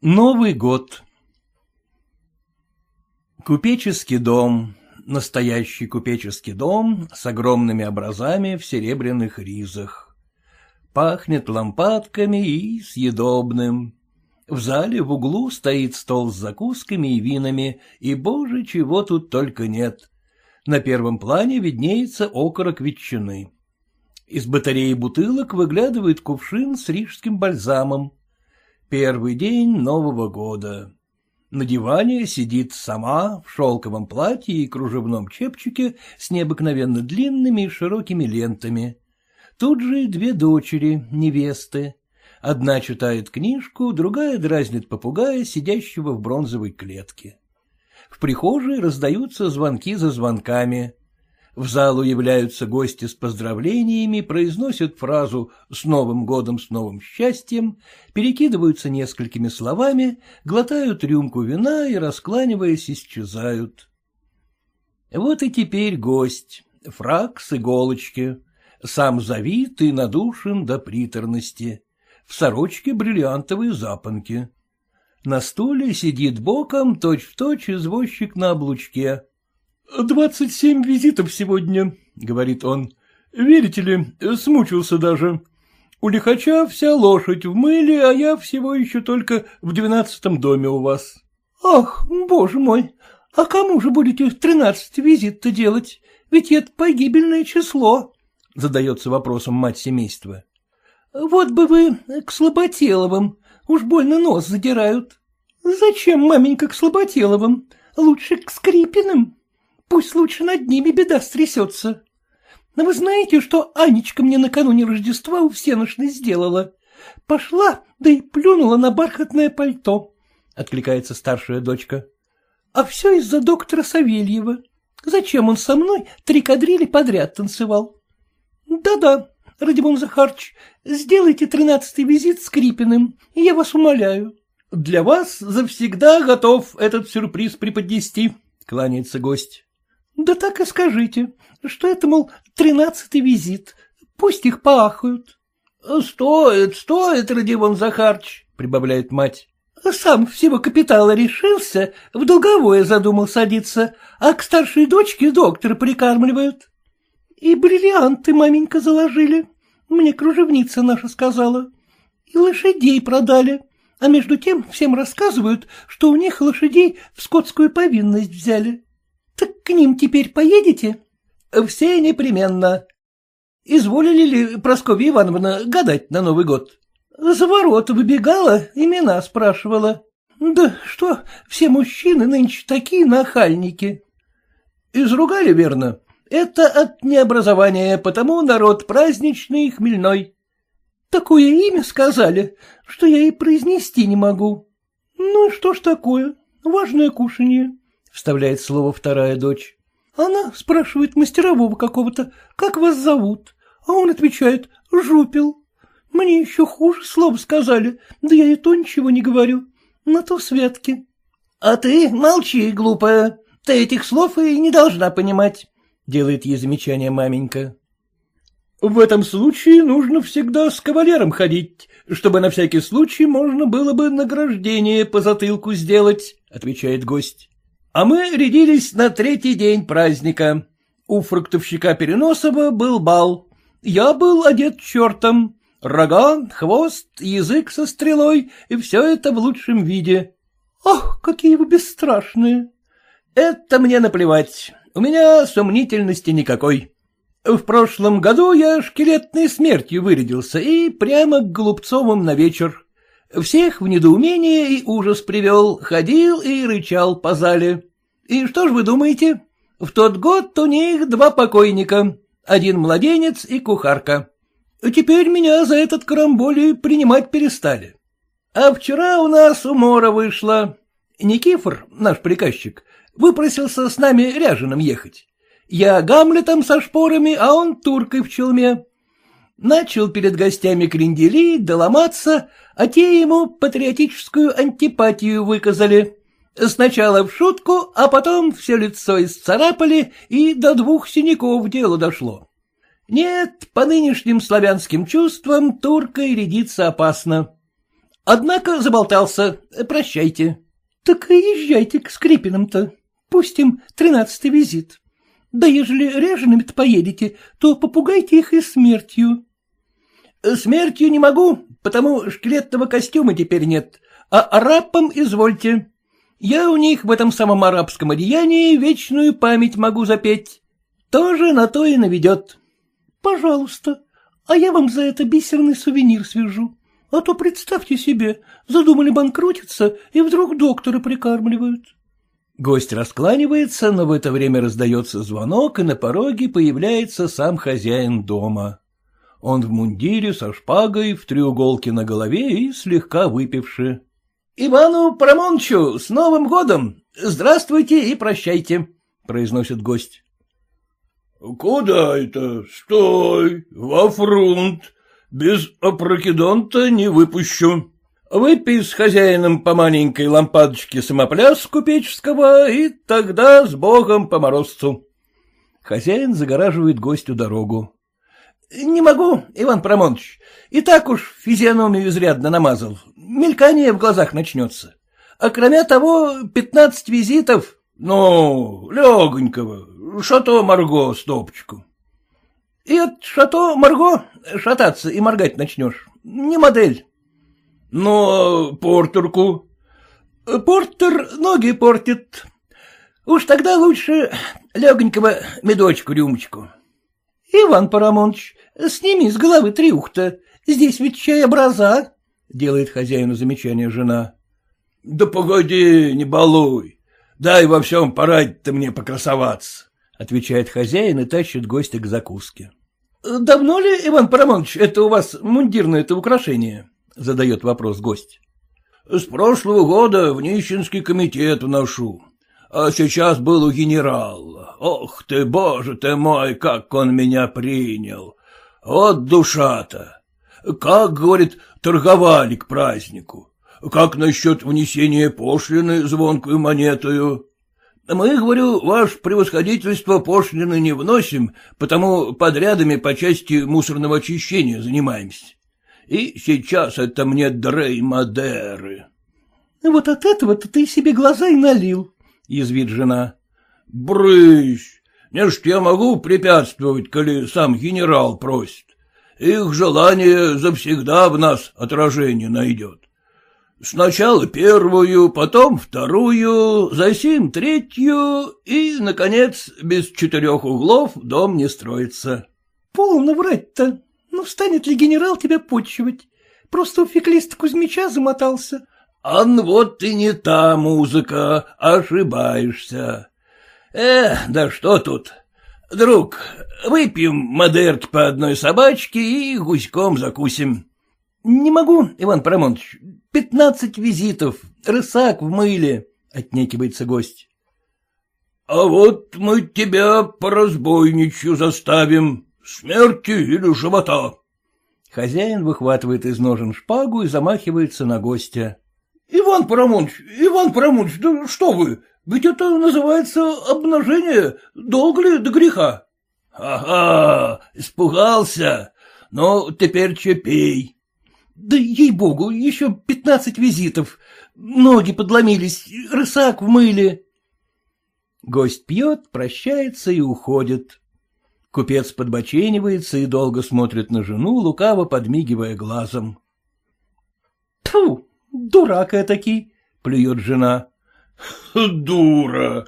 Новый год Купеческий дом, настоящий купеческий дом с огромными образами в серебряных ризах. Пахнет лампадками и съедобным. В зале в углу стоит стол с закусками и винами, и, боже, чего тут только нет. На первом плане виднеется окорок ветчины. Из батареи бутылок выглядывает кувшин с рижским бальзамом. Первый день Нового года. На диване сидит сама в шелковом платье и кружевном чепчике с необыкновенно длинными и широкими лентами. Тут же две дочери, невесты. Одна читает книжку, другая дразнит попугая, сидящего в бронзовой клетке. В прихожей раздаются звонки за звонками. В залу являются гости с поздравлениями, произносят фразу «С Новым годом, с новым счастьем», перекидываются несколькими словами, глотают рюмку вина и, раскланиваясь, исчезают. Вот и теперь гость, фраг с иголочки, сам завит и надушен до приторности, в сорочке бриллиантовые запонки. На стуле сидит боком точь-в-точь точь извозчик на облучке. — Двадцать семь визитов сегодня, — говорит он. — Верите ли, смучился даже. У лихача вся лошадь в мыле, а я всего еще только в двенадцатом доме у вас. — Ах, боже мой, а кому же будете тринадцать визит-то делать? Ведь это погибельное число, — задается вопросом мать семейства. — Вот бы вы к Слаботеловым, уж больно нос задирают. — Зачем, маменька, к Слаботеловым? Лучше к Скрипиным. Пусть лучше над ними беда стрясется. Но вы знаете, что Анечка мне накануне Рождества у всеношной сделала? Пошла, да и плюнула на бархатное пальто, — откликается старшая дочка. А все из-за доктора Савельева. Зачем он со мной три кадрили подряд танцевал? Да-да, Радимон Захарч, сделайте тринадцатый визит с Крипиным, я вас умоляю. Для вас завсегда готов этот сюрприз преподнести, — кланяется гость. Да так и скажите, что это, мол, тринадцатый визит. Пусть их поахают. — Стоит, стоит, Родион Захарч, — прибавляет мать. — Сам всего капитала решился, в долговое задумал садиться, а к старшей дочке доктор прикармливают. И бриллианты маменька заложили, мне кружевница наша сказала. И лошадей продали, а между тем всем рассказывают, что у них лошадей в скотскую повинность взяли. К ним теперь поедете? — Все непременно. Изволили ли, Прасковья Ивановна, гадать на Новый год? За ворота выбегала, имена спрашивала. Да что, все мужчины нынче такие нахальники. Изругали, верно? Это от необразования, потому народ праздничный и хмельной. Такое имя сказали, что я и произнести не могу. Ну, что ж такое, важное кушанье. — вставляет слово вторая дочь. Она спрашивает мастерового какого-то, как вас зовут, а он отвечает «жупел». Мне еще хуже слов сказали, да я и то ничего не говорю. На то святки. — А ты молчи, глупая, ты этих слов и не должна понимать, — делает ей замечание маменька. — В этом случае нужно всегда с кавалером ходить, чтобы на всякий случай можно было бы награждение по затылку сделать, — отвечает гость. А мы рядились на третий день праздника. У фруктовщика Переносова был бал. Я был одет чертом. Рога, хвост, язык со стрелой, и все это в лучшем виде. Ах, какие вы бесстрашные! Это мне наплевать. У меня сомнительности никакой. В прошлом году я шкелетной смертью вырядился и прямо к Голубцовым на вечер. Всех в недоумение и ужас привел, ходил и рычал по зале. И что ж вы думаете? В тот год у них два покойника, один младенец и кухарка. Теперь меня за этот карамболи принимать перестали. А вчера у нас умора вышла. Никифор, наш приказчик, выпросился с нами ряженым ехать. Я Гамлетом со шпорами, а он туркой в челме. Начал перед гостями кренделить, доломаться, а те ему патриотическую антипатию выказали. Сначала в шутку, а потом все лицо исцарапали, и до двух синяков дело дошло. Нет, по нынешним славянским чувствам туркой рядиться опасно. Однако заболтался. Прощайте. — Так и езжайте к Скрипинам-то. Пустим тринадцатый визит. Да ежели ряжеными-то поедете, то попугайте их и смертью. — Смертью не могу, потому шкелетного костюма теперь нет, а арабам извольте. Я у них в этом самом арабском одеянии вечную память могу запеть. Тоже на то и наведет. — Пожалуйста, а я вам за это бисерный сувенир свяжу. А то представьте себе, задумали банкротиться, и вдруг доктора прикармливают. Гость раскланивается, но в это время раздается звонок, и на пороге появляется сам хозяин дома. Он в мундире, со шпагой, в треуголке на голове и слегка выпивши. — Ивану Парамоновичу с Новым годом! Здравствуйте и прощайте! — произносит гость. — Куда это? Стой! Во фрунт! Без опрокидонта не выпущу. Выпей с хозяином по маленькой лампадочке самопляс купеческого, и тогда с богом по морозцу. Хозяин загораживает гостю дорогу. — Не могу, Иван Парамонович, и так уж физиономию изрядно намазал. Мелькание в глазах начнется. А кроме того, пятнадцать визитов. — Ну, легонького, шато Марго стопочку. — И от шато Марго шататься и моргать начнешь. Не модель. — а портерку? — Портер ноги портит. Уж тогда лучше легонького медочку рюмочку. — Иван Парамонович, сними с головы триухта. Здесь ведь чай образа, — делает хозяину замечание жена. — Да погоди, не балуй. Дай во всем параде-то мне покрасоваться, — отвечает хозяин и тащит гостя к закуске. — Давно ли, Иван Парамонович, это у вас мундирное-то украшение? — задает вопрос гость. — С прошлого года в нищенский комитет вношу. А сейчас был у генерала. Ох ты, боже ты мой, как он меня принял. Вот душа-то. Как, говорит, торговали к празднику. Как насчет внесения пошлины звонкую монетою? Мы, говорю, ваше превосходительство пошлины не вносим, потому подрядами по части мусорного очищения занимаемся. И сейчас это мне дрей Мадеры. — Вот от этого-то ты себе глаза и налил, — язвит жена. — Брысь! Не ж я могу препятствовать, коли сам генерал просит. Их желание завсегда в нас отражение найдет. Сначала первую, потом вторую, засим третью, и, наконец, без четырех углов дом не строится. — Полно врать-то. Ну, станет ли генерал тебя почивать? Просто у феклиста Кузьмича замотался. — Ан вот и не та музыка, ошибаешься. Э, да что тут? Друг, выпьем модерт по одной собачке и гуськом закусим. — Не могу, Иван Парамонович, пятнадцать визитов, рысак в мыле, — отнекивается гость. — А вот мы тебя по разбойничью заставим, Смерти или живота? Хозяин выхватывает из ножен шпагу и замахивается на гостя. — Иван Парамонович, Иван Парамонович, да что вы, ведь это называется обнажение, долго ли до греха? — Ага, испугался, ну, теперь чепей. — Да ей-богу, еще пятнадцать визитов, ноги подломились, рысак в мыле. Гость пьет, прощается и уходит. Купец подбоченивается и долго смотрит на жену, лукаво подмигивая глазом. — Тьфу, дурак этакий, — плюет жена. — Дура,